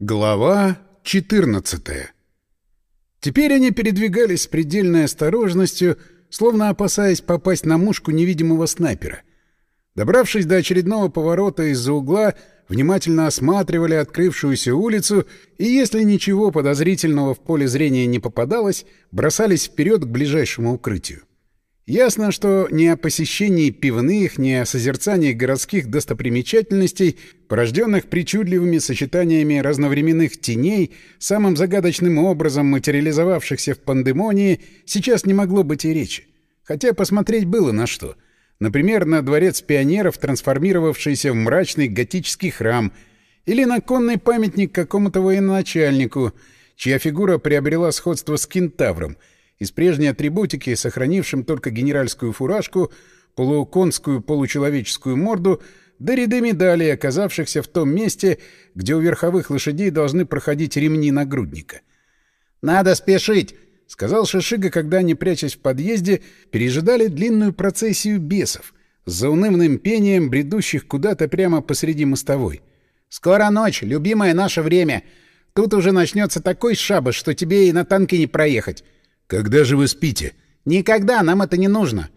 Глава 14 Теперь они передвигались с предельной осторожностью, словно опасаясь попасть на мушку невидимого снайпера. Добравшись до очередного поворота из-за угла, внимательно осматривали открывшуюся улицу и, если ничего подозрительного в поле зрения не попадалось, бросались вперед к ближайшему укрытию. Ясно, что ни о посещении пивных, ни о созерцании городских достопримечательностей, порожденных причудливыми сочетаниями разновременных теней, самым загадочным образом материализовавшихся в пандемонии, сейчас не могло быть и речи. Хотя посмотреть было на что. Например, на дворец пионеров, трансформировавшийся в мрачный готический храм, или на конный памятник какому-то военачальнику, чья фигура приобрела сходство с кентавром — из прежней атрибутики, сохранившим только генеральскую фуражку, полуконскую получеловеческую морду, да ряды медалей, оказавшихся в том месте, где у верховых лошадей должны проходить ремни нагрудника. «Надо спешить!» — сказал Шишига, когда они, прячась в подъезде, пережидали длинную процессию бесов с заунывным пением, бредущих куда-то прямо посреди мостовой. «Скоро ночь, любимое наше время. Тут уже начнется такой шабаш, что тебе и на танке не проехать. «Когда же вы спите?» «Никогда, нам это не нужно».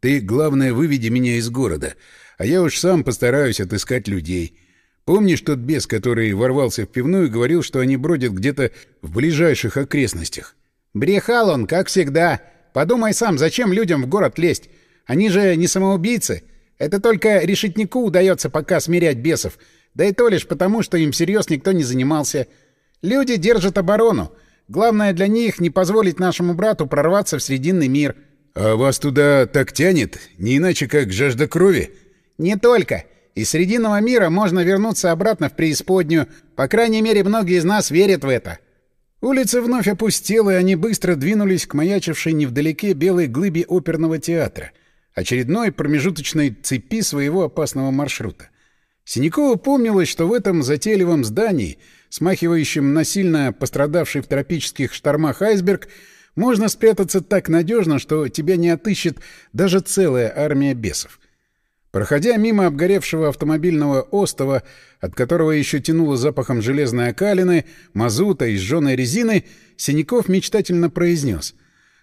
«Ты, главное, выведи меня из города, а я уж сам постараюсь отыскать людей. Помнишь тот бес, который ворвался в пивную и говорил, что они бродят где-то в ближайших окрестностях?» «Брехал он, как всегда. Подумай сам, зачем людям в город лезть? Они же не самоубийцы. Это только решетнику удается пока смирять бесов. Да и то лишь потому, что им всерьез никто не занимался. Люди держат оборону». Главное для них — не позволить нашему брату прорваться в Срединный мир. — А вас туда так тянет? Не иначе, как жажда крови? — Не только. Из Срединного мира можно вернуться обратно в преисподнюю. По крайней мере, многие из нас верят в это. Улица вновь опустела, и они быстро двинулись к маячившей невдалеке белой глыбе оперного театра, очередной промежуточной цепи своего опасного маршрута. Синякову помнилось, что в этом затейливом здании — смахивающим на сильно пострадавший в тропических штормах айсберг, можно спрятаться так надежно, что тебя не отыщет даже целая армия бесов. Проходя мимо обгоревшего автомобильного остова, от которого еще тянуло запахом железной окалины, мазута и сжженной резины, Синяков мечтательно произнес.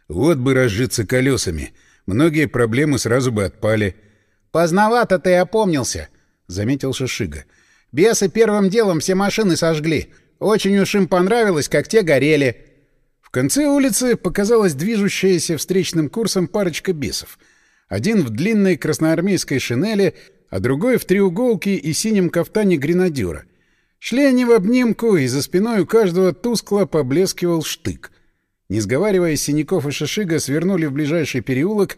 «Вот бы разжиться колесами. Многие проблемы сразу бы отпали». «Поздновато ты опомнился», — заметил Шишига. Бесы первым делом все машины сожгли. Очень уж им понравилось, как те горели. В конце улицы показалась движущаяся встречным курсом парочка бесов. Один в длинной красноармейской шинели, а другой в треуголке и синем кафтане гренадера. Шли они в обнимку, и за спиной у каждого тускло поблескивал штык. Не сговариваясь, Синяков и Шишига свернули в ближайший переулок,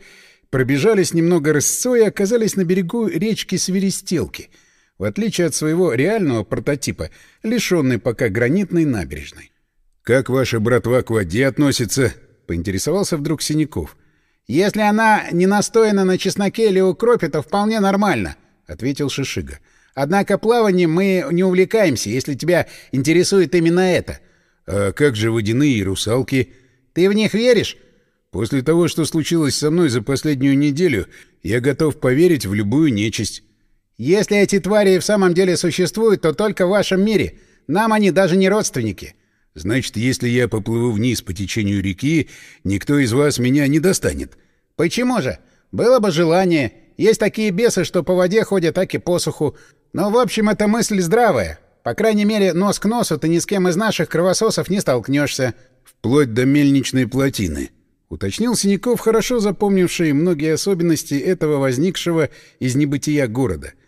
пробежались немного рысцой и оказались на берегу речки Свиристелки — в отличие от своего реального прототипа, лишенный пока гранитной набережной. «Как ваша братва к воде относится?» — поинтересовался вдруг Синяков. «Если она не настоена на чесноке или укропе, то вполне нормально», — ответил Шишига. «Однако плаванием мы не увлекаемся, если тебя интересует именно это». «А как же водяные русалки?» «Ты в них веришь?» «После того, что случилось со мной за последнюю неделю, я готов поверить в любую нечисть». Если эти твари в самом деле существуют, то только в вашем мире. Нам они даже не родственники. Значит, если я поплыву вниз по течению реки, никто из вас меня не достанет. Почему же? Было бы желание. Есть такие бесы, что по воде ходят, так и по суху. Но, в общем, эта мысль здравая. По крайней мере, нос к носу ты ни с кем из наших кровососов не столкнешься. Вплоть до мельничной плотины. — уточнил Синяков, хорошо запомнивший многие особенности этого возникшего из небытия города —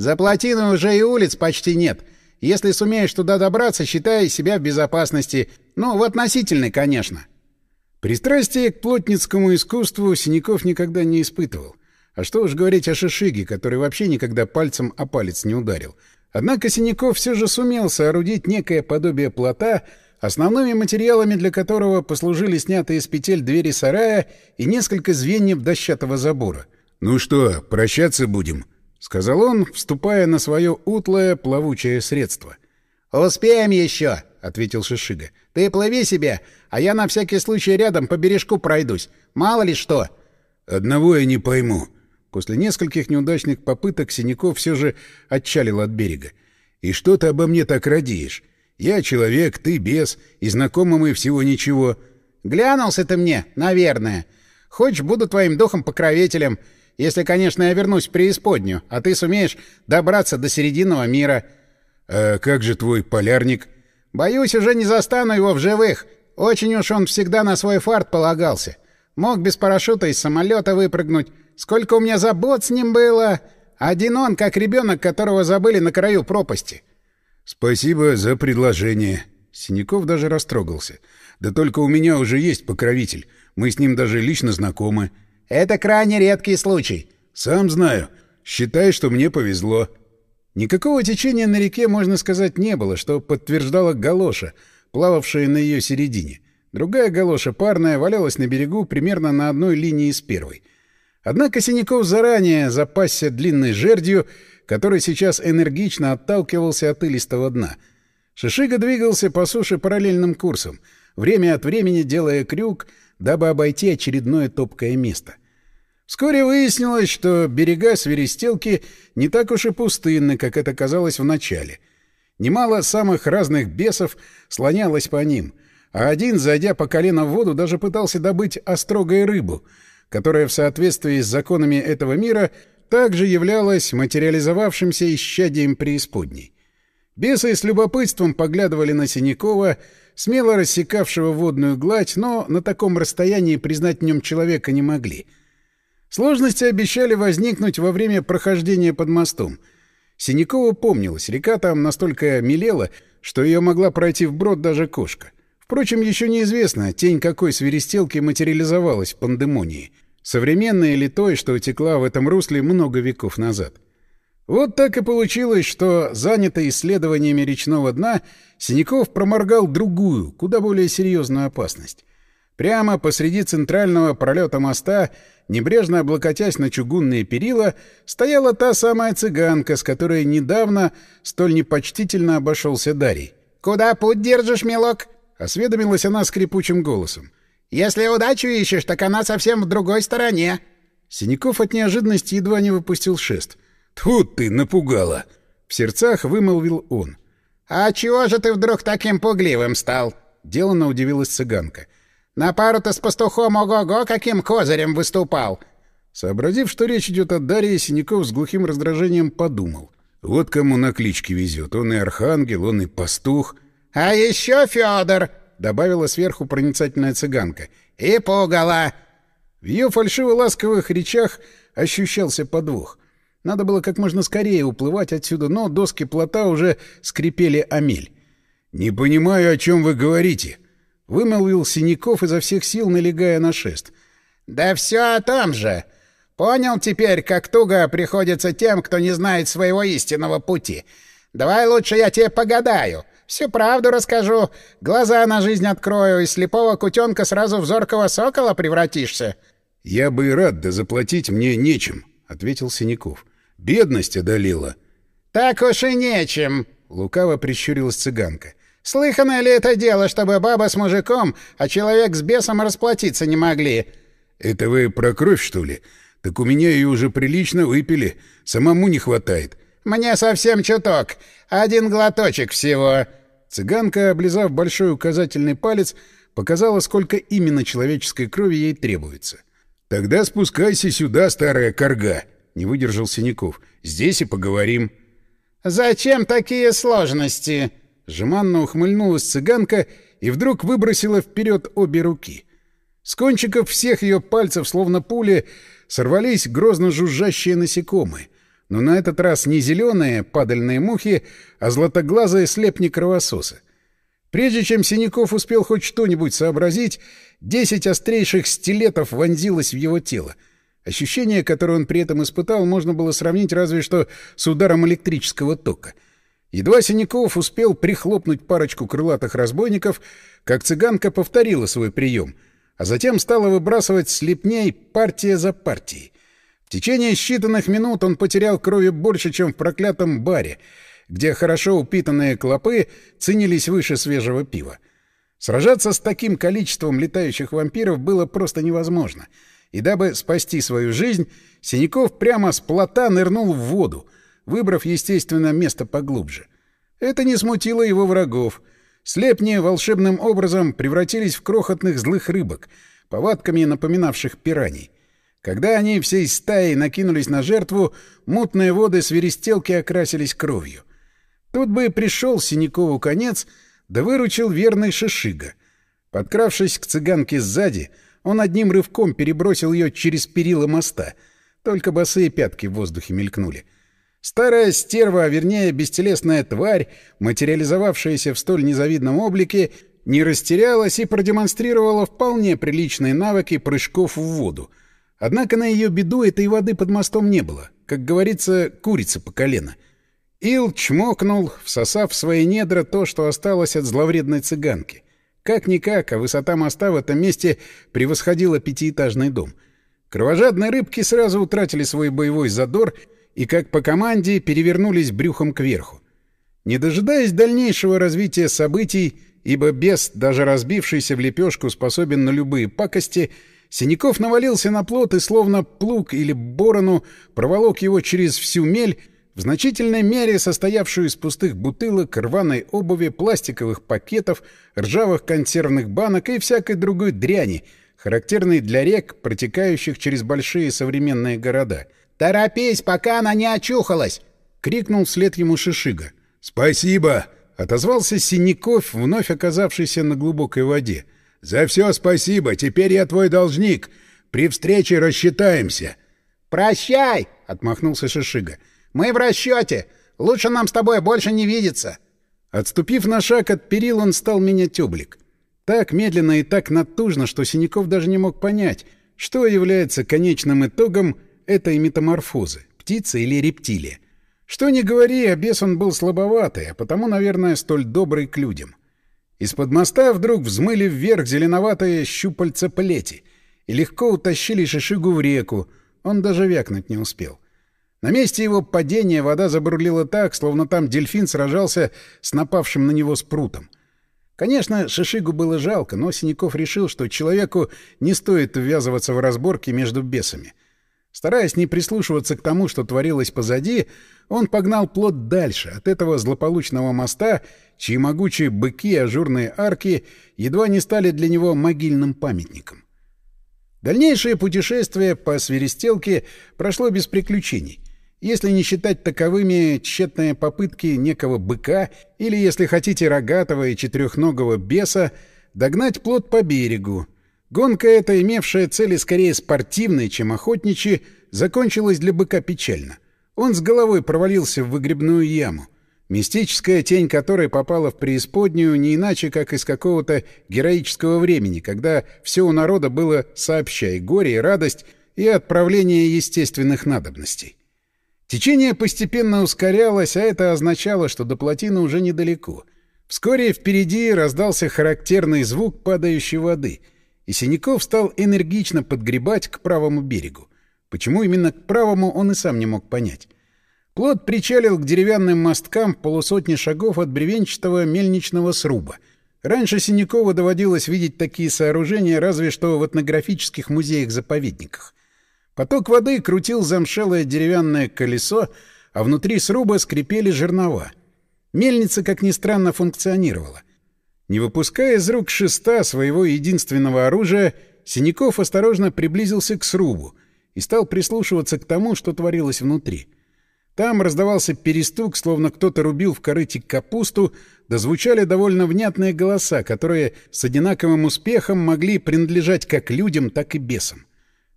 за плотиной уже и улиц почти нет. Если сумеешь туда добраться, считай себя в безопасности. Ну, в относительной, конечно. Пристрастие к плотницкому искусству Синяков никогда не испытывал. А что уж говорить о Шишиге, который вообще никогда пальцем о палец не ударил. Однако Синяков все же сумел соорудить некое подобие плота, основными материалами для которого послужили снятые из петель двери сарая и несколько звеньев дощатого забора. «Ну что, прощаться будем?» — сказал он, вступая на свое утлое плавучее средство. «Успеем еще!» — ответил Шишига. «Ты плыви себе, а я на всякий случай рядом по бережку пройдусь. Мало ли что!» «Одного я не пойму». После нескольких неудачных попыток Синяков все же отчалил от берега. «И что ты обо мне так радеешь? Я человек, ты бес, и знакомы мы всего ничего. Глянулся ты мне, наверное. Хочешь, буду твоим духом-покровителем, если, конечно, я вернусь в преисподнюю, а ты сумеешь добраться до серединного мира. А как же твой полярник? Боюсь, уже не застану его в живых. Очень уж он всегда на свой фарт полагался. Мог без парашюта из самолета выпрыгнуть. Сколько у меня забот с ним было. Один он, как ребенок, которого забыли на краю пропасти. Спасибо за предложение. Синяков даже растрогался. Да только у меня уже есть покровитель. Мы с ним даже лично знакомы. Это крайне редкий случай. Сам знаю. Считай, что мне повезло. Никакого течения на реке, можно сказать, не было, что подтверждала галоша, плававшая на ее середине. Другая галоша, парная, валялась на берегу примерно на одной линии с первой. Однако Синяков заранее запасся длинной жердью, который сейчас энергично отталкивался от илистого дна. Шишига двигался по суше параллельным курсом, время от времени делая крюк, дабы обойти очередное топкое место. Вскоре выяснилось, что берега Свиристелки не так уж и пустынны, как это казалось в начале. Немало самых разных бесов слонялось по ним, а один, зайдя по колено в воду, даже пытался добыть острогой рыбу, которая в соответствии с законами этого мира также являлась материализовавшимся исчадием преисподней. Бесы с любопытством поглядывали на Синякова, смело рассекавшего водную гладь, но на таком расстоянии признать в нем человека не могли. Сложности обещали возникнуть во время прохождения под мостом. Синякову помнилось, река там настолько мелела, что ее могла пройти вброд даже кошка. Впрочем, еще неизвестно, тень какой свиристелки материализовалась в пандемонии. Современная или той, что утекла в этом русле много веков назад. Вот так и получилось, что, занятый исследованиями речного дна, Синяков проморгал другую, куда более серьезную опасность. Прямо посреди центрального пролета моста, небрежно облокотясь на чугунные перила, стояла та самая цыганка, с которой недавно столь непочтительно обошелся Дарий. «Куда путь держишь, милок?» Осведомилась она скрипучим голосом. «Если удачу ищешь, так она совсем в другой стороне». Синяков от неожиданности едва не выпустил шест. «Тут ты напугала!» В сердцах вымолвил он. «А чего же ты вдруг таким пугливым стал?» Деланно удивилась цыганка. «На пару-то с пастухом ого-го каким козырем выступал!» Сообразив, что речь идет о Дарье, Синяков с глухим раздражением подумал. «Вот кому на кличке везет. Он и архангел, он и пастух». «А еще Федор!» — добавила сверху проницательная цыганка. «И пугала!» В ее фальшиво-ласковых речах ощущался подвох. Надо было как можно скорее уплывать отсюда, но доски плота уже скрипели о мель. «Не понимаю, о чем вы говорите», — вымолвил Синяков изо всех сил, налегая на шест. «Да все о том же. Понял теперь, как туго приходится тем, кто не знает своего истинного пути. Давай лучше я тебе погадаю. Всю правду расскажу, глаза на жизнь открою, и слепого кутенка сразу в зоркого сокола превратишься». «Я бы и рад, да заплатить мне нечем», — ответил Синяков. «Бедность одолела». «Так уж и нечем», — лукаво прищурилась цыганка. «Слыхано ли это дело, чтобы баба с мужиком, а человек с бесом расплатиться не могли?» «Это вы про кровь, что ли? Так у меня ее уже прилично выпили. Самому не хватает». «Мне совсем чуток. Один глоточек всего». Цыганка, облизав большой указательный палец, показала, сколько именно человеческой крови ей требуется. «Тогда спускайся сюда, старая корга», — не выдержал Синяков. «Здесь и поговорим». «Зачем такие сложности?» Жеманно ухмыльнулась цыганка и вдруг выбросила вперед обе руки. С кончиков всех ее пальцев, словно пули, сорвались грозно жужжащие насекомые — но на этот раз не зеленые падальные мухи, а златоглазые слепни-кровососы. Прежде чем Синяков успел хоть что-нибудь сообразить, десять острейших стилетов вонзилось в его тело. Ощущение, которое он при этом испытал, можно было сравнить разве что с ударом электрического тока. Едва Синяков успел прихлопнуть парочку крылатых разбойников, как цыганка повторила свой прием, а затем стала выбрасывать слепней партия за партией. В течение считанных минут он потерял крови больше, чем в проклятом баре, где хорошо упитанные клопы ценились выше свежего пива. Сражаться с таким количеством летающих вампиров было просто невозможно. И дабы спасти свою жизнь, Синяков прямо с плота нырнул в воду, выбрав, естественно, место поглубже. Это не смутило его врагов. Слепни волшебным образом превратились в крохотных злых рыбок, повадками напоминавших пираний. Когда они всей стаей накинулись на жертву, мутные воды свиристелки окрасились кровью. Тут бы пришел Синякову конец, да выручил верный Шишига. Подкравшись к цыганке сзади, он одним рывком перебросил ее через перила моста. Только босые пятки в воздухе мелькнули. Старая стерва, а вернее бестелесная тварь, материализовавшаяся в столь незавидном облике, не растерялась и продемонстрировала вполне приличные навыки прыжков в воду. Однако на ее беду этой воды под мостом не было. Как говорится, курица по колено. Ил чмокнул, всосав в свои недра то, что осталось от зловредной цыганки. Как-никак, а высота моста в этом месте превосходила пятиэтажный дом. Кровожадные рыбки сразу утратили свой боевой задор и, как по команде, перевернулись брюхом кверху. Не дожидаясь дальнейшего развития событий, ибо бес, даже разбившийся в лепешку, способен на любые пакости — Синяков навалился на плот и, словно плуг или борону, проволок его через всю мель, в значительной мере состоявшую из пустых бутылок, рваной обуви, пластиковых пакетов, ржавых консервных банок и всякой другой дряни, характерной для рек, протекающих через большие современные города. «Торопись, пока она не очухалась!» — крикнул вслед ему Шишига. «Спасибо!» — отозвался Синяков, вновь оказавшийся на глубокой воде. «За все спасибо. Теперь я твой должник. При встрече рассчитаемся». «Прощай!» — отмахнулся Шишига. «Мы в расчете. Лучше нам с тобой больше не видеться». Отступив на шаг от перил, он стал менять облик. Так медленно и так натужно, что Синяков даже не мог понять, что является конечным итогом этой метаморфозы — птица или рептилия. Что ни говори, а бес он был слабоватый, а потому, наверное, столь добрый к людям. Из-под моста вдруг взмыли вверх зеленоватые щупальца плети и легко утащили Шишигу в реку, он даже вякнуть не успел. На месте его падения вода забурлила так, словно там дельфин сражался с напавшим на него спрутом. Конечно, Шишигу было жалко, но Синяков решил, что человеку не стоит ввязываться в разборки между бесами. Стараясь не прислушиваться к тому, что творилось позади, он погнал плот дальше, от этого злополучного моста, чьи могучие быки и ажурные арки едва не стали для него могильным памятником. Дальнейшее путешествие по свиристелке прошло без приключений, если не считать таковыми тщетные попытки некого быка или, если хотите, рогатого и четырехногого беса догнать плот по берегу. Гонка эта, имевшая цели скорее спортивные, чем охотничьи, закончилась для быка печально — он с головой провалился в выгребную яму, мистическая тень которой попала в преисподнюю не иначе, как из какого-то героического времени, когда все у народа было сообщай, горе и радость и отправление естественных надобностей. Течение постепенно ускорялось, а это означало, что до плотины уже недалеко. Вскоре впереди раздался характерный звук падающей воды, и Синяков стал энергично подгребать к правому берегу. Почему именно к правому, он и сам не мог понять. Плот причалил к деревянным мосткам полусотни шагов от бревенчатого мельничного сруба. Раньше Синякову доводилось видеть такие сооружения разве что в этнографических музеях-заповедниках. Поток воды крутил замшелое деревянное колесо, а внутри сруба скрипели жернова. Мельница, как ни странно, функционировала. Не выпуская из рук шеста своего единственного оружия, Синяков осторожно приблизился к срубу — и стал прислушиваться к тому, что творилось внутри. Там раздавался перестук, словно кто-то рубил в корыте капусту, да звучали довольно внятные голоса, которые с одинаковым успехом могли принадлежать как людям, так и бесам.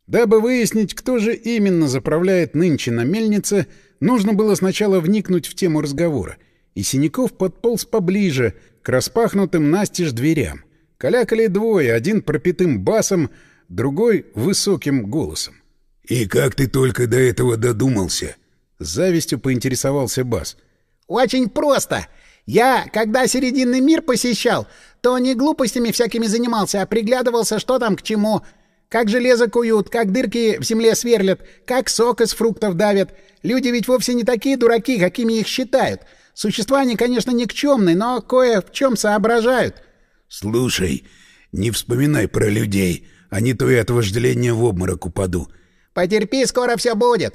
Дабы выяснить, кто же именно заправляет нынче на мельнице, нужно было сначала вникнуть в тему разговора, и Синяков подполз поближе, к распахнутым настежь дверям. Калякали двое, один пропитым басом, другой — высоким голосом. «И как ты только до этого додумался?» С завистью поинтересовался Бас. «Очень просто. Я, когда Серединный мир посещал, то не глупостями всякими занимался, а приглядывался, что там к чему. Как железо куют, как дырки в земле сверлят, как сок из фруктов давят. Люди ведь вовсе не такие дураки, какими их считают. Существа они, конечно, никчемные, но кое в чем соображают». «Слушай, не вспоминай про людей, а не то я от вожделения в обморок упаду». Потерпи, скоро все будет.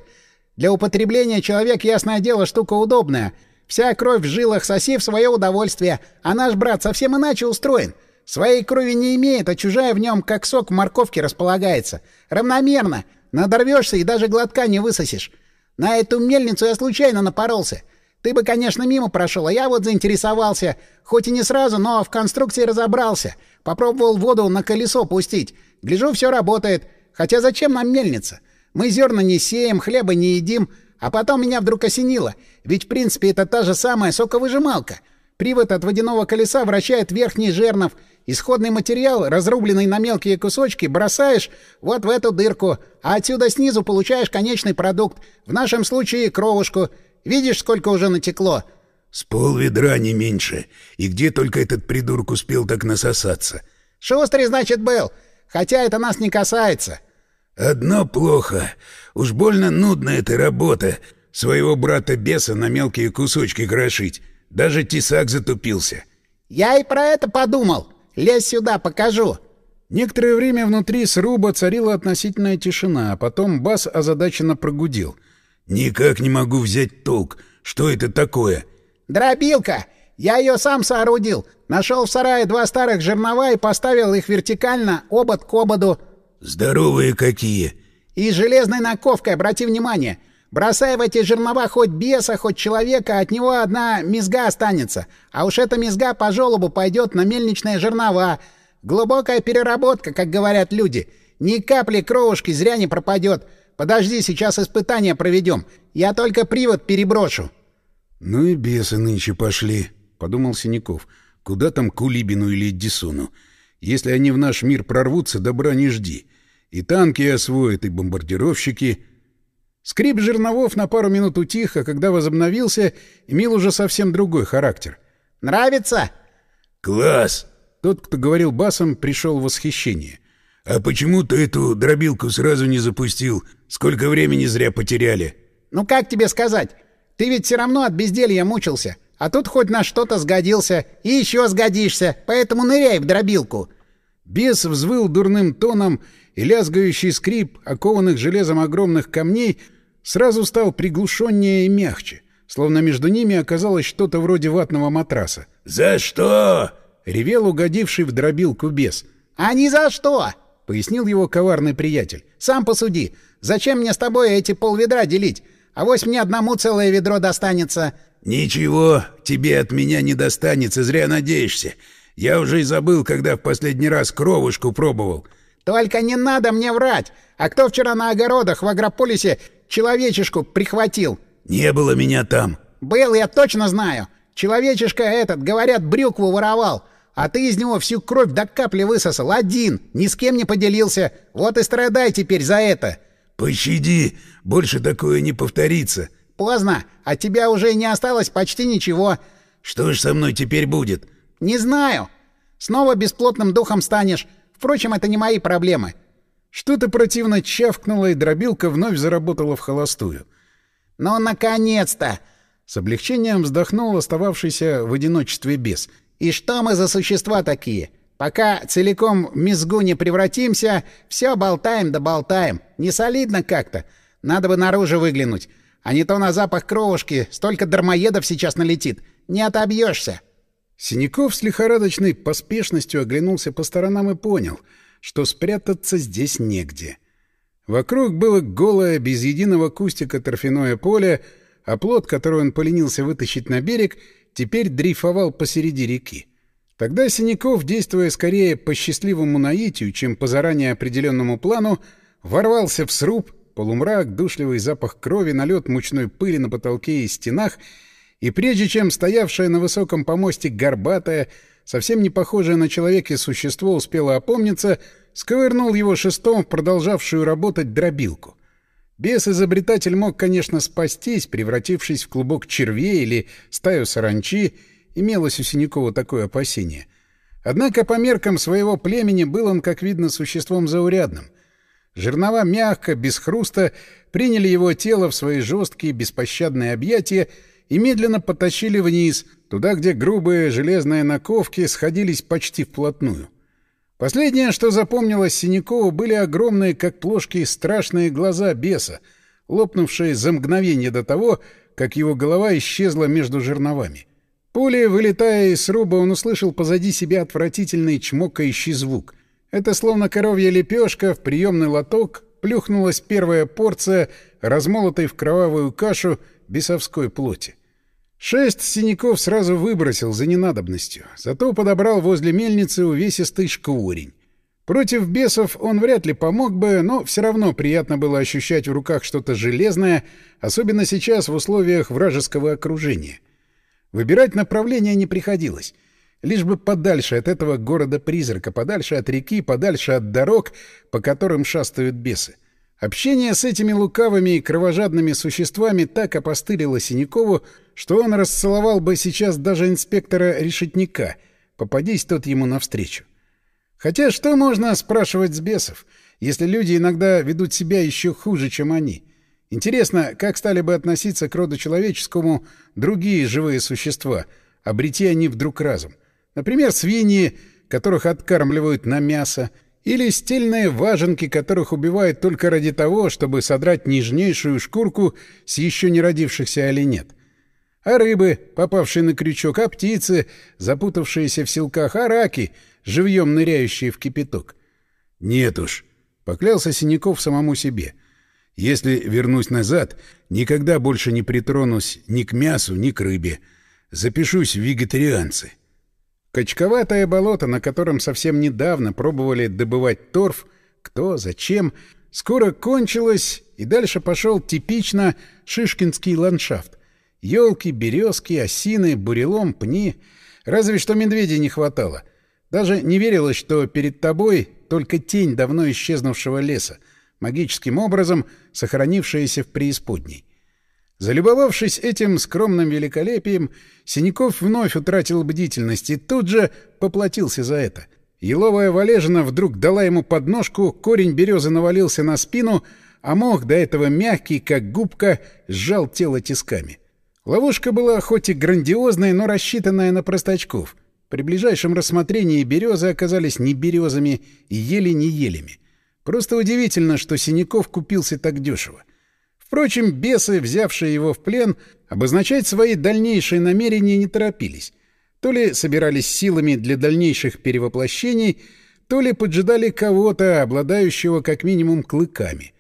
Для употребления человек, ясное дело, штука удобная. Вся кровь в жилах, соси в свое удовольствие, а наш брат совсем иначе устроен. Своей крови не имеет, а чужая в нем, как сок в морковке, располагается. Равномерно. Надорвешься и даже глотка не высосешь. На эту мельницу я случайно напоролся. Ты бы, конечно, мимо прошел, а я вот заинтересовался. Хоть и не сразу, но в конструкции разобрался. Попробовал воду на колесо пустить. Гляжу, все работает. Хотя зачем нам мельница? Мы зерна не сеем, хлеба не едим. А потом меня вдруг осенило. Ведь, в принципе, это та же самая соковыжималка. Привод от водяного колеса вращает верхний жернов. Исходный материал, разрубленный на мелкие кусочки, бросаешь вот в эту дырку, а отсюда снизу получаешь конечный продукт. В нашем случае кровушку. Видишь, сколько уже натекло? — С пол ведра не меньше. И где только этот придурок успел так насосаться? — Шустрый, значит, был. Хотя это нас не касается. — Одно плохо. Уж больно нудная эта работа. Своего брата-беса на мелкие кусочки крошить. Даже тесак затупился. — Я и про это подумал. Лезь сюда, покажу. Некоторое время внутри сруба царила относительная тишина, а потом бас озадаченно прогудел — «Никак не могу взять толк. Что это такое?» «Дробилка! Я ее сам соорудил. Нашел в сарае два старых жернова и поставил их вертикально, обод к ободу». «Здоровые какие!» «И железной наковкой, обрати внимание. Бросай в эти жернова хоть беса, хоть человека, от него одна мезга останется. А уж эта мезга по желобу пойдет на мельничные жернова. Глубокая переработка, как говорят люди. Ни капли кровушки зря не пропадет. Подожди, сейчас испытание проведем. Я только привод переброшу. — Ну и бесы нынче пошли, — подумал Синяков. — Куда там Кулибину или Эдисону? Если они в наш мир прорвутся, добра не жди. И танки освоят, и бомбардировщики. Скрип жерновов на пару минут утих, а когда возобновился, имел уже совсем другой характер. «Нравится?» «Класс!» Тот, кто говорил басом, пришел в восхищение. «А почему ты эту дробилку сразу не запустил? Сколько времени зря потеряли?» «Ну как тебе сказать? Ты ведь все равно от безделья мучился. А тут хоть на что-то сгодился. И еще сгодишься. Поэтому ныряй в дробилку». Бес взвыл дурным тоном, и лязгающий скрип окованных железом огромных камней сразу стал приглушеннее и мягче, словно между ними оказалось что-то вроде ватного матраса. «За что?» — ревел угодивший в дробилку бес. «А ни за что!» пояснил его коварный приятель. «Сам посуди. Зачем мне с тобой эти полведра делить? А вось мне одному целое ведро достанется». «Ничего, тебе от меня не достанется, зря надеешься. Я уже и забыл, когда в последний раз кровушку пробовал». «Только не надо мне врать! А кто вчера на огородах в Агрополисе человечешку прихватил?» «Не было меня там». «Был, я точно знаю. Человечишка этот, говорят, брюкву воровал. А ты из него всю кровь до капли высосал. Один. Ни с кем не поделился. Вот и страдай теперь за это. Пощади. Больше такое не повторится. Поздно. От тебя уже не осталось почти ничего. Что ж со мной теперь будет? Не знаю. Снова бесплотным духом станешь. Впрочем, это не мои проблемы. Что-то противно чавкнуло, и дробилка вновь заработала в холостую. «Ну, наконец-то!» С облегчением вздохнул остававшийся в одиночестве бес — и что мы за существа такие? Пока целиком в мизгу не превратимся, все болтаем да болтаем. Не солидно как-то. Надо бы наружу выглянуть. А не то на запах кровушки столько дармоедов сейчас налетит. Не отобьешься. Синяков с лихорадочной поспешностью оглянулся по сторонам и понял, что спрятаться здесь негде. Вокруг было голое, без единого кустика торфяное поле, а плод, который он поленился вытащить на берег — теперь дрейфовал посреди реки. Тогда Синяков, действуя скорее по счастливому наитию, чем по заранее определенному плану, ворвался в сруб, полумрак, душливый запах крови, налет мучной пыли на потолке и стенах, и прежде чем стоявшее на высоком помосте горбатое, совсем не похожее на человека существо успело опомниться, сковырнул его шестом в продолжавшую работать дробилку. Бес-изобретатель мог, конечно, спастись, превратившись в клубок червей или стаю саранчи, имелось у Синякова такое опасение. Однако по меркам своего племени был он, как видно, существом заурядным. Жернова мягко, без хруста, приняли его тело в свои жесткие, беспощадные объятия и медленно потащили вниз, туда, где грубые железные наковки сходились почти вплотную. Последнее, что запомнилось Синякову, были огромные, как плошки, страшные глаза беса, лопнувшие за мгновение до того, как его голова исчезла между жерновами. Пули, вылетая из сруба, он услышал позади себя отвратительный чмокающий звук. Это словно коровья лепешка в приемный лоток плюхнулась первая порция размолотой в кровавую кашу бесовской плоти. Шесть синяков сразу выбросил за ненадобностью, зато подобрал возле мельницы увесистый шкурень. Против бесов он вряд ли помог бы, но все равно приятно было ощущать в руках что-то железное, особенно сейчас в условиях вражеского окружения. Выбирать направление не приходилось. Лишь бы подальше от этого города-призрака, подальше от реки, подальше от дорог, по которым шастают бесы. Общение с этими лукавыми и кровожадными существами так опостылило Синякову, что он расцеловал бы сейчас даже инспектора Решетника, попадись тот ему навстречу. Хотя что можно спрашивать с бесов, если люди иногда ведут себя еще хуже, чем они? Интересно, как стали бы относиться к роду человеческому другие живые существа, обрети они вдруг разум? Например, свиньи, которых откармливают на мясо, или стельные важенки, которых убивают только ради того, чтобы содрать нежнейшую шкурку с еще не родившихся оленет. А рыбы, попавшие на крючок, а птицы, запутавшиеся в силках, а раки, живьем ныряющие в кипяток. «Нет уж», — поклялся Синяков самому себе. «Если вернусь назад, никогда больше не притронусь ни к мясу, ни к рыбе. Запишусь в вегетарианцы». Качковатое болото, на котором совсем недавно пробовали добывать торф, кто, зачем, скоро кончилось, и дальше пошел типично шишкинский ландшафт. Елки, березки, осины, бурелом, пни. Разве что медведей не хватало. Даже не верилось, что перед тобой только тень давно исчезнувшего леса, магическим образом сохранившаяся в преисподней. Залюбовавшись этим скромным великолепием, Синяков вновь утратил бдительность и тут же поплатился за это. Еловая валежина вдруг дала ему подножку, корень березы навалился на спину, а мох, до этого мягкий, как губка, сжал тело тисками. Ловушка была хоть и грандиозной, но рассчитанная на простачков. При ближайшем рассмотрении березы оказались не березами и ели не елями. Просто удивительно, что Синяков купился так дешево. Впрочем, бесы, взявшие его в плен, обозначать свои дальнейшие намерения не торопились. То ли собирались силами для дальнейших перевоплощений, то ли поджидали кого-то, обладающего как минимум клыками.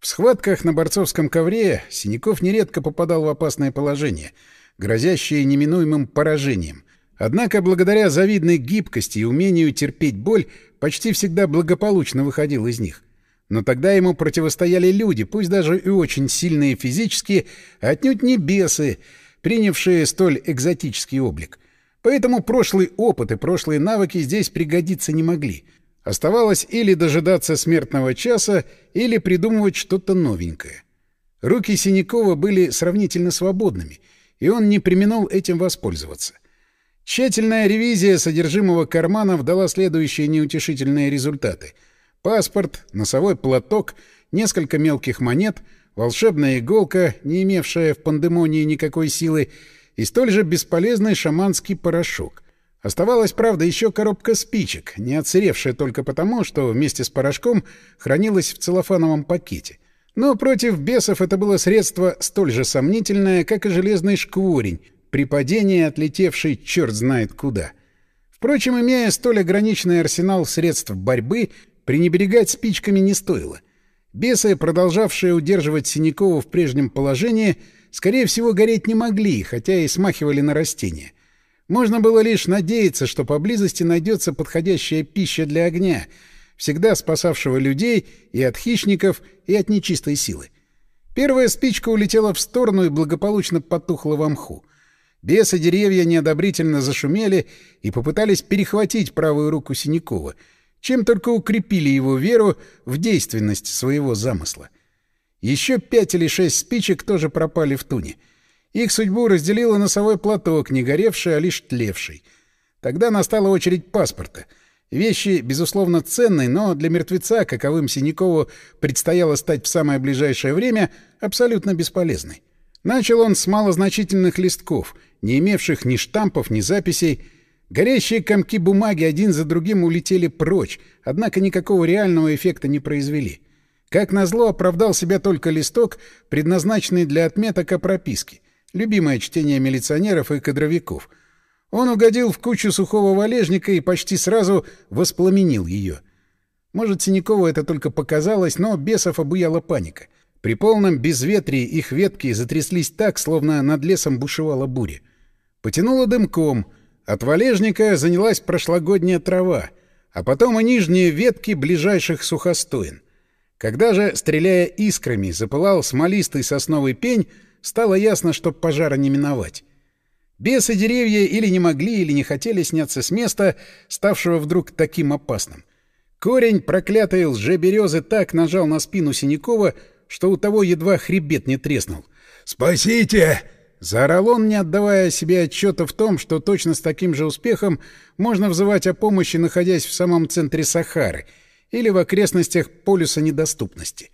В схватках на борцовском ковре Синяков нередко попадал в опасное положение, грозящее неминуемым поражением. Однако благодаря завидной гибкости и умению терпеть боль почти всегда благополучно выходил из них. Но тогда ему противостояли люди, пусть даже и очень сильные физически, а отнюдь не бесы, принявшие столь экзотический облик. Поэтому прошлый опыт и прошлые навыки здесь пригодиться не могли. Оставалось или дожидаться смертного часа, или придумывать что-то новенькое. Руки Синякова были сравнительно свободными, и он не применил этим воспользоваться. Тщательная ревизия содержимого карманов дала следующие неутешительные результаты — Паспорт, носовой платок, несколько мелких монет, волшебная иголка, не имевшая в пандемонии никакой силы, и столь же бесполезный шаманский порошок. Оставалась, правда, еще коробка спичек, не отсыревшая только потому, что вместе с порошком хранилась в целлофановом пакете. Но против бесов это было средство столь же сомнительное, как и железный шкворень, при падении отлетевший черт знает куда. Впрочем, имея столь ограниченный арсенал средств борьбы, Пренебрегать спичками не стоило. Бесы, продолжавшие удерживать Синякова в прежнем положении, скорее всего, гореть не могли, хотя и смахивали на растения. Можно было лишь надеяться, что поблизости найдется подходящая пища для огня, всегда спасавшего людей и от хищников, и от нечистой силы. Первая спичка улетела в сторону и благополучно потухла в мху. Бесы деревья неодобрительно зашумели и попытались перехватить правую руку Синякова — чем только укрепили его веру в действенность своего замысла. Еще пять или шесть спичек тоже пропали в туне. Их судьбу разделила носовой платок, не горевший, а лишь тлевший. Тогда настала очередь паспорта. Вещи, безусловно, ценные, но для мертвеца, каковым Синякову предстояло стать в самое ближайшее время, абсолютно бесполезной. Начал он с малозначительных листков, не имевших ни штампов, ни записей, Горящие комки бумаги один за другим улетели прочь, однако никакого реального эффекта не произвели. Как назло, оправдал себя только листок, предназначенный для отметок о прописке. Любимое чтение милиционеров и кадровиков. Он угодил в кучу сухого валежника и почти сразу воспламенил ее. Может, Синякову это только показалось, но бесов обуяла паника. При полном безветрии их ветки затряслись так, словно над лесом бушевала буря. Потянуло дымком. От валежника занялась прошлогодняя трава, а потом и нижние ветки ближайших сухостоин. Когда же, стреляя искрами, запылал смолистый сосновый пень, стало ясно, что пожара не миновать. Бесы деревья или не могли, или не хотели сняться с места, ставшего вдруг таким опасным. Корень проклятой лжеберезы так нажал на спину Синякова, что у того едва хребет не треснул. «Спасите!» Заорал он, не отдавая себе отчета в том, что точно с таким же успехом можно взывать о помощи, находясь в самом центре Сахары или в окрестностях полюса недоступности.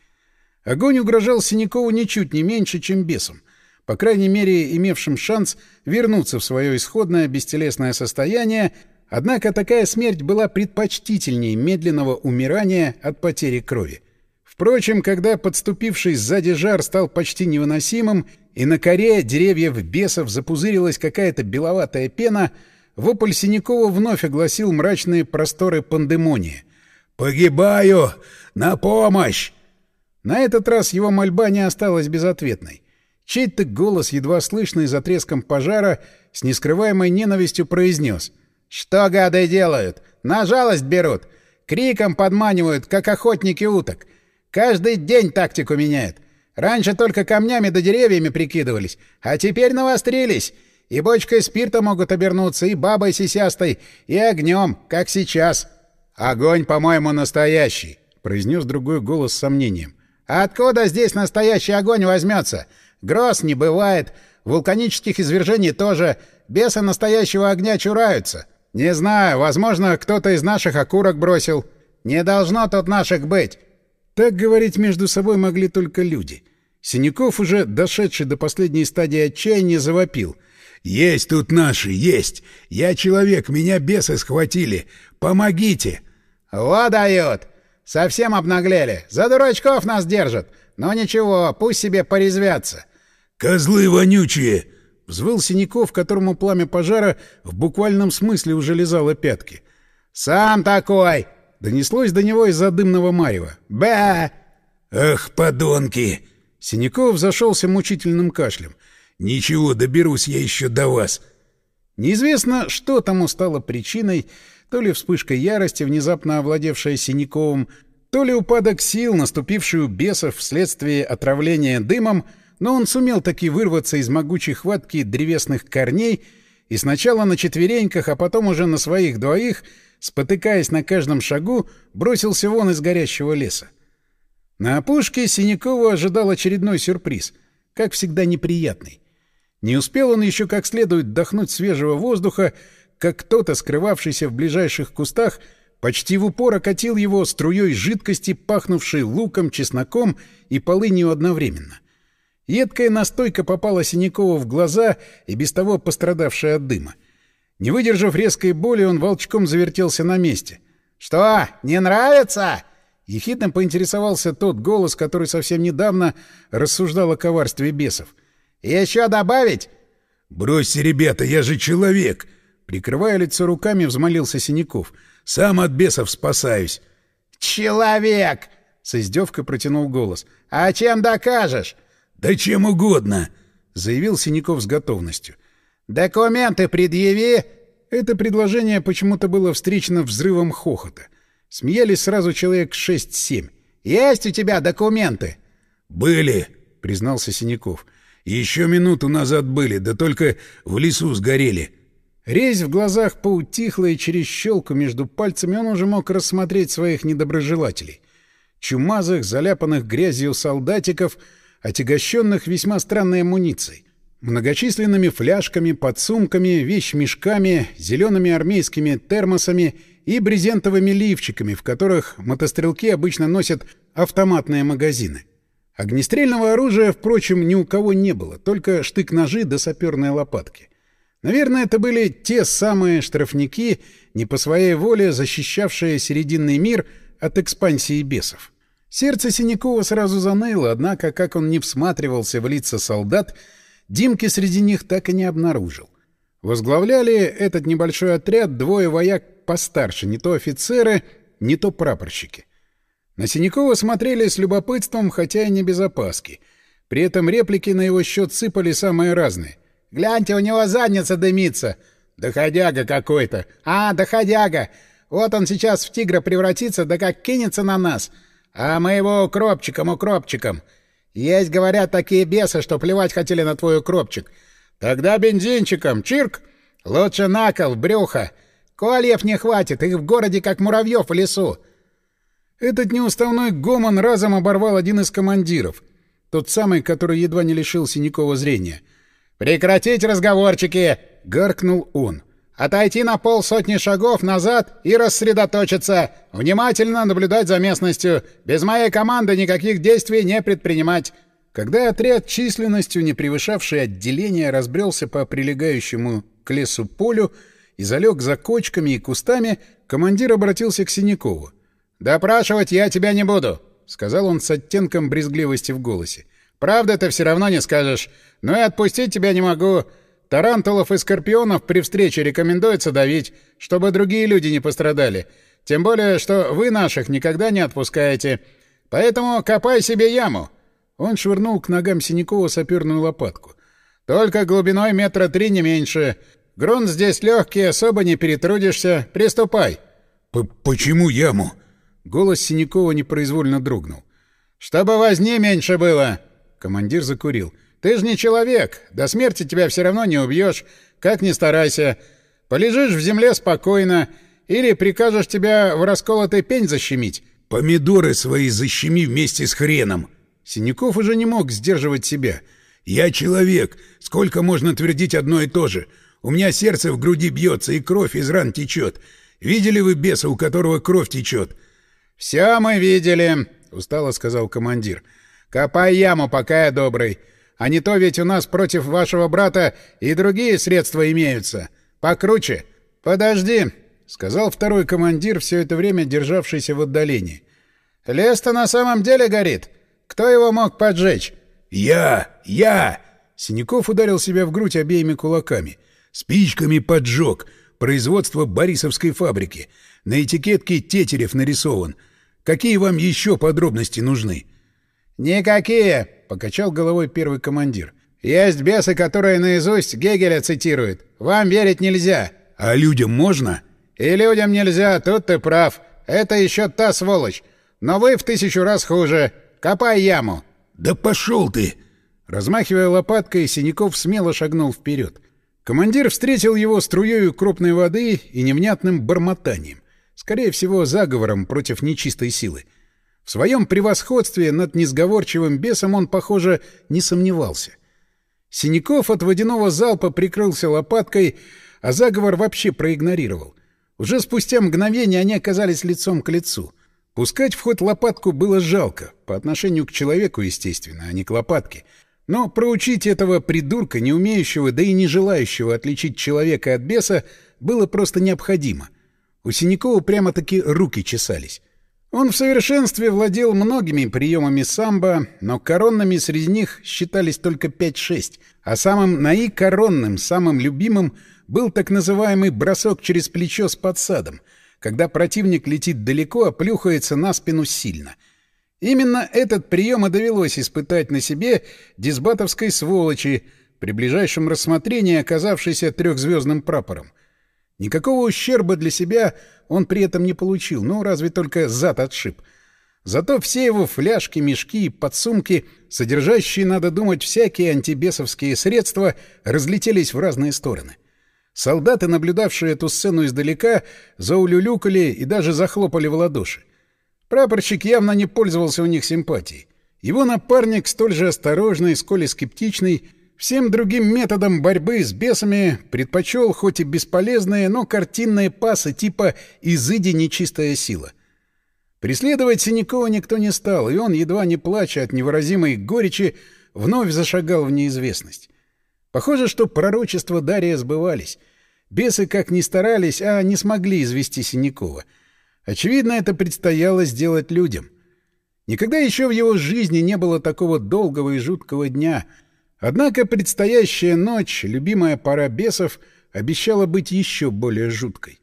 Огонь угрожал Синякову ничуть не меньше, чем бесам, по крайней мере, имевшим шанс вернуться в свое исходное бестелесное состояние, однако такая смерть была предпочтительнее медленного умирания от потери крови. Впрочем, когда подступивший сзади жар стал почти невыносимым, и на коре деревьев бесов запузырилась какая-то беловатая пена, вопль Синякова вновь огласил мрачные просторы пандемонии. «Погибаю! На помощь!» На этот раз его мольба не осталась безответной. Чей-то голос, едва слышный за треском пожара, с нескрываемой ненавистью произнес. «Что гады делают? На жалость берут! Криком подманивают, как охотники уток! Каждый день тактику меняют! Раньше только камнями да деревьями прикидывались, а теперь навострились! И бочкой спирта могут обернуться, и бабой сисястой, и огнем, как сейчас!» «Огонь, по-моему, настоящий», — произнес другой голос с сомнением. Откуда здесь настоящий огонь возьмется? Гроз не бывает, вулканических извержений тоже. Бесы настоящего огня чураются. Не знаю, возможно, кто-то из наших окурок бросил. Не должно тут наших быть. Так говорить между собой могли только люди. Синяков, уже дошедший до последней стадии отчаяния, завопил. «Есть тут наши, есть! Я человек, меня бесы схватили! Помогите!» «Вот дают! Совсем обнаглели. За дурачков нас держат. Но ничего, пусть себе порезвятся. Козлы вонючие! Взвыл Синяков, которому пламя пожара в буквальном смысле уже лизало пятки. «Сам такой!» — донеслось до него из-за дымного марева. «Бä!» «Ах, подонки!» Синяков зашелся мучительным кашлем. «Ничего, доберусь я еще до вас!» Неизвестно, что тому стало причиной, то ли вспышка ярости, внезапно овладевшая Синяковым, то ли упадок сил, наступивший у бесов вследствие отравления дымом, но он сумел таки вырваться из могучей хватки древесных корней и сначала на четвереньках, а потом уже на своих двоих, спотыкаясь на каждом шагу, бросился вон из горящего леса. На опушке Синякова ожидал очередной сюрприз, как всегда неприятный. Не успел он еще как следует вдохнуть свежего воздуха, как кто-то, скрывавшийся в ближайших кустах, почти в упор окатил его струей жидкости, пахнувшей луком, чесноком и полынью одновременно. Едкая настойка попала Синякову в глаза и без того пострадавшая от дыма. Не выдержав резкой боли, он волчком завертелся на месте. «Что, не нравится?» Ехидно поинтересовался тот голос, который совсем недавно рассуждал о коварстве бесов. «Еще добавить?» «Бросьте, ребята, я же человек!» Прикрывая лицо руками, взмолился Синяков. «Сам от бесов спасаюсь!» «Человек!» — с издевкой протянул голос. «А чем докажешь?» «Да чем угодно!» — заявил Синяков с готовностью. «Документы предъяви!» Это предложение почему-то было встречено взрывом хохота. Смеялись сразу человек шесть-семь. «Есть у тебя документы?» «Были», — признался Синяков. «Еще минуту назад были, да только в лесу сгорели. Резь в глазах поутихла, и через щелку между пальцами он уже мог рассмотреть своих недоброжелателей. Чумазых, заляпанных грязью солдатиков, отягощенных весьма странной амуницией. Многочисленными фляжками, подсумками, вещмешками, зелеными армейскими термосами и брезентовыми лифчиками, в которых мотострелки обычно носят автоматные магазины. Огнестрельного оружия, впрочем, ни у кого не было, только штык-ножи да саперные лопатки. Наверное, это были те самые штрафники, не по своей воле защищавшие Серединный мир от экспансии бесов. Сердце Синякова сразу заныло, однако, как он не всматривался в лица солдат, Димки среди них так и не обнаружил. Возглавляли этот небольшой отряд двое вояк постарше, не то офицеры, не то прапорщики. На Синякова смотрели с любопытством, хотя и не без опаски. При этом реплики на его счет сыпали самые разные. «Гляньте, у него задница дымится!» «Доходяга какой-то!» «А, доходяга! Вот он сейчас в тигра превратится, да как кинется на нас! А мы его укропчиком, укропчиком! Есть, говорят, такие бесы, что плевать хотели на твой укропчик. Тогда бензинчиком, чирк! Лучше на кол, брюхо! Кольев не хватит, их в городе как муравьев в лесу!» Этот неуставной гомон разом оборвал один из командиров. Тот самый, который едва не лишил Синякова зрения. «Прекратить разговорчики!» — гаркнул он. «Отойти на полсотни шагов назад и рассредоточиться! Внимательно наблюдать за местностью! Без моей команды никаких действий не предпринимать!» Когда отряд численностью, не превышавший отделение, разбрелся по прилегающему к лесу полю и залег за кочками и кустами, командир обратился к Синякову. «Допрашивать я тебя не буду», — сказал он с оттенком брезгливости в голосе. «Правда ты все равно не скажешь, но и отпустить тебя не могу. Тарантулов и скорпионов при встрече рекомендуется давить, чтобы другие люди не пострадали. Тем более, что вы наших никогда не отпускаете. Поэтому копай себе яму». Он швырнул к ногам Синякова саперную лопатку. «Только глубиной метра три не меньше. Грунт здесь легкий, особо не перетрудишься. Приступай». «Почему яму?» Голос Синякова непроизвольно дрогнул. «Чтобы возни меньше было!» Командир закурил. «Ты же не человек. До смерти тебя все равно не убьешь. Как ни старайся. Полежишь в земле спокойно. Или прикажешь тебя в расколотый пень защемить». «Помидоры свои защеми вместе с хреном!» Синяков уже не мог сдерживать себя. «Я человек. Сколько можно твердить одно и то же? У меня сердце в груди бьется, и кровь из ран течет. Видели вы беса, у которого кровь течет? «Все мы видели», — устало сказал командир. «Копай яму, пока я добрый. А не то ведь у нас против вашего брата и другие средства имеются. Покруче. Подожди», — сказал второй командир, все это время державшийся в отдалении. «Лес-то на самом деле горит. Кто его мог поджечь?» «Я! Я!» Синяков ударил себя в грудь обеими кулаками. «Спичками поджег. Производство Борисовской фабрики. На этикетке Тетерев нарисован. Какие вам еще подробности нужны? — Никакие, — покачал головой первый командир. — Есть бесы, которые наизусть Гегеля цитируют. Вам верить нельзя. — А людям можно? — И людям нельзя, тут ты прав. Это еще та сволочь. Но вы в тысячу раз хуже. Копай яму. — Да пошел ты! Размахивая лопаткой, Синяков смело шагнул вперед. Командир встретил его струей крупной воды и невнятным бормотанием. Скорее всего, заговором против нечистой силы. В своем превосходстве над несговорчивым бесом он, похоже, не сомневался. Синяков от водяного залпа прикрылся лопаткой, а заговор вообще проигнорировал. Уже спустя мгновение они оказались лицом к лицу. Пускать в ход лопатку было жалко, по отношению к человеку, естественно, а не к лопатке. Но проучить этого придурка, не умеющего, да и не желающего отличить человека от беса, было просто необходимо — у Синякова прямо-таки руки чесались. Он в совершенстве владел многими приемами самбо, но коронными среди них считались только 5-6, а самым наикоронным, самым любимым был так называемый бросок через плечо с подсадом, когда противник летит далеко, а плюхается на спину сильно. Именно этот прием и довелось испытать на себе дисбатовской сволочи, при ближайшем рассмотрении оказавшейся трехзвездным прапором — Никакого ущерба для себя он при этом не получил, ну, разве только зад отшиб. Зато все его фляжки, мешки и подсумки, содержащие, надо думать, всякие антибесовские средства, разлетелись в разные стороны. Солдаты, наблюдавшие эту сцену издалека, заулюлюкали и даже захлопали в ладоши. Прапорщик явно не пользовался у них симпатией. Его напарник, столь же осторожный, сколь и скептичный, Всем другим методам борьбы с бесами предпочел хоть и бесполезные, но картинные пасы типа «изыди нечистая сила». Преследовать Синякова никто не стал, и он, едва не плача от невыразимой горечи, вновь зашагал в неизвестность. Похоже, что пророчества Дария сбывались. Бесы как ни старались, а не смогли извести Синякова. Очевидно, это предстояло сделать людям. Никогда еще в его жизни не было такого долгого и жуткого дня. Однако предстоящая ночь, любимая пора бесов, обещала быть еще более жуткой.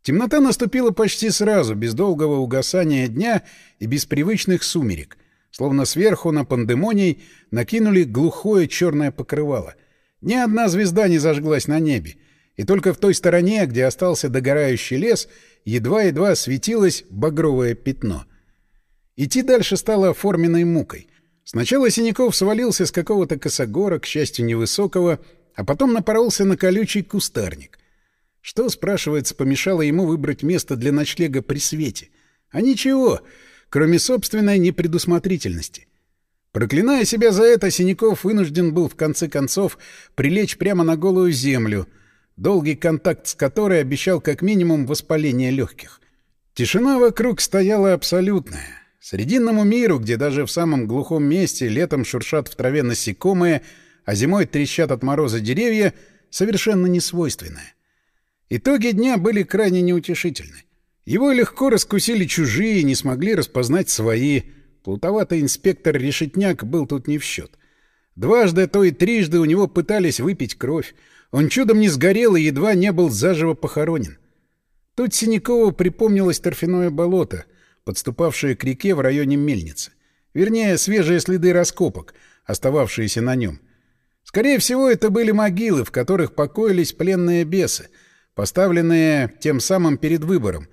Темнота наступила почти сразу, без долгого угасания дня и без привычных сумерек, словно сверху на пандемоний накинули глухое черное покрывало. Ни одна звезда не зажглась на небе, и только в той стороне, где остался догорающий лес, едва-едва светилось багровое пятно. Идти дальше стало оформленной мукой. Сначала Синяков свалился с какого-то косогора, к счастью, невысокого, а потом напоролся на колючий кустарник. Что, спрашивается, помешало ему выбрать место для ночлега при свете? А ничего, кроме собственной непредусмотрительности. Проклиная себя за это, Синяков вынужден был в конце концов прилечь прямо на голую землю, долгий контакт с которой обещал как минимум воспаление легких. Тишина вокруг стояла абсолютная. Срединному миру, где даже в самом глухом месте летом шуршат в траве насекомые, а зимой трещат от мороза деревья, совершенно несвойственное. Итоги дня были крайне неутешительны. Его легко раскусили чужие, не смогли распознать свои. Плутоватый инспектор Решетняк был тут не в счет. Дважды, а то и трижды у него пытались выпить кровь. Он чудом не сгорел и едва не был заживо похоронен. Тут Синякову припомнилось торфяное болото, подступавшее к реке в районе мельницы. Вернее, свежие следы раскопок, остававшиеся на нем. Скорее всего, это были могилы, в которых покоились пленные бесы — поставленные тем самым перед выбором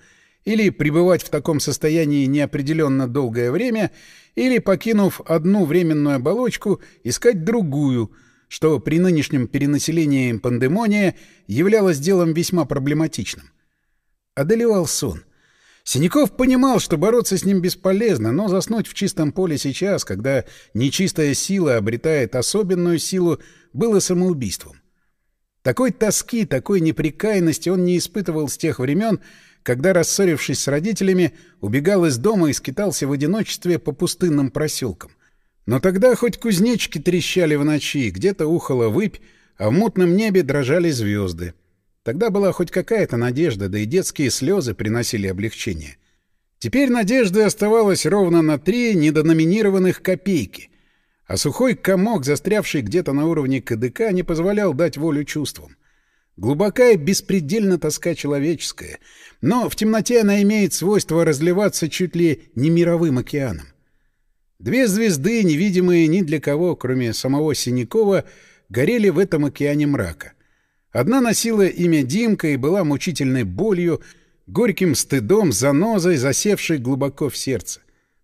или пребывать в таком состоянии неопределенно долгое время, или, покинув одну временную оболочку, искать другую, что при нынешнем перенаселении пандемония являлось делом весьма проблематичным. Одолевал сон. Синяков понимал, что бороться с ним бесполезно, но заснуть в чистом поле сейчас, когда нечистая сила обретает особенную силу, было самоубийством. Такой тоски, такой неприкаянности он не испытывал с тех времен, когда, рассорившись с родителями, убегал из дома и скитался в одиночестве по пустынным проселкам. Но тогда хоть кузнечки трещали в ночи, где-то ухала выпь, а в мутном небе дрожали звезды. Тогда была хоть какая-то надежда, да и детские слезы приносили облегчение. Теперь надежды оставалось ровно на три недономинированных копейки — а сухой комок, застрявший где-то на уровне КДК, не позволял дать волю чувствам. Глубокая беспредельно тоска человеческая, но в темноте она имеет свойство разливаться чуть ли не мировым океаном. Две звезды, невидимые ни для кого, кроме самого Синякова, горели в этом океане мрака. Одна носила имя Димка и была мучительной болью, горьким стыдом, занозой, засевшей глубоко в сердце.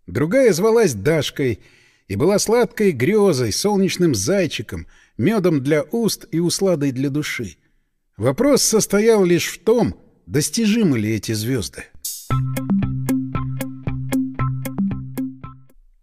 Другая звалась Дашкой — и была сладкой грезой, солнечным зайчиком, медом для уст и усладой для души. Вопрос состоял лишь в том, достижимы ли эти звезды. Thank you.